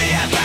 Yeah.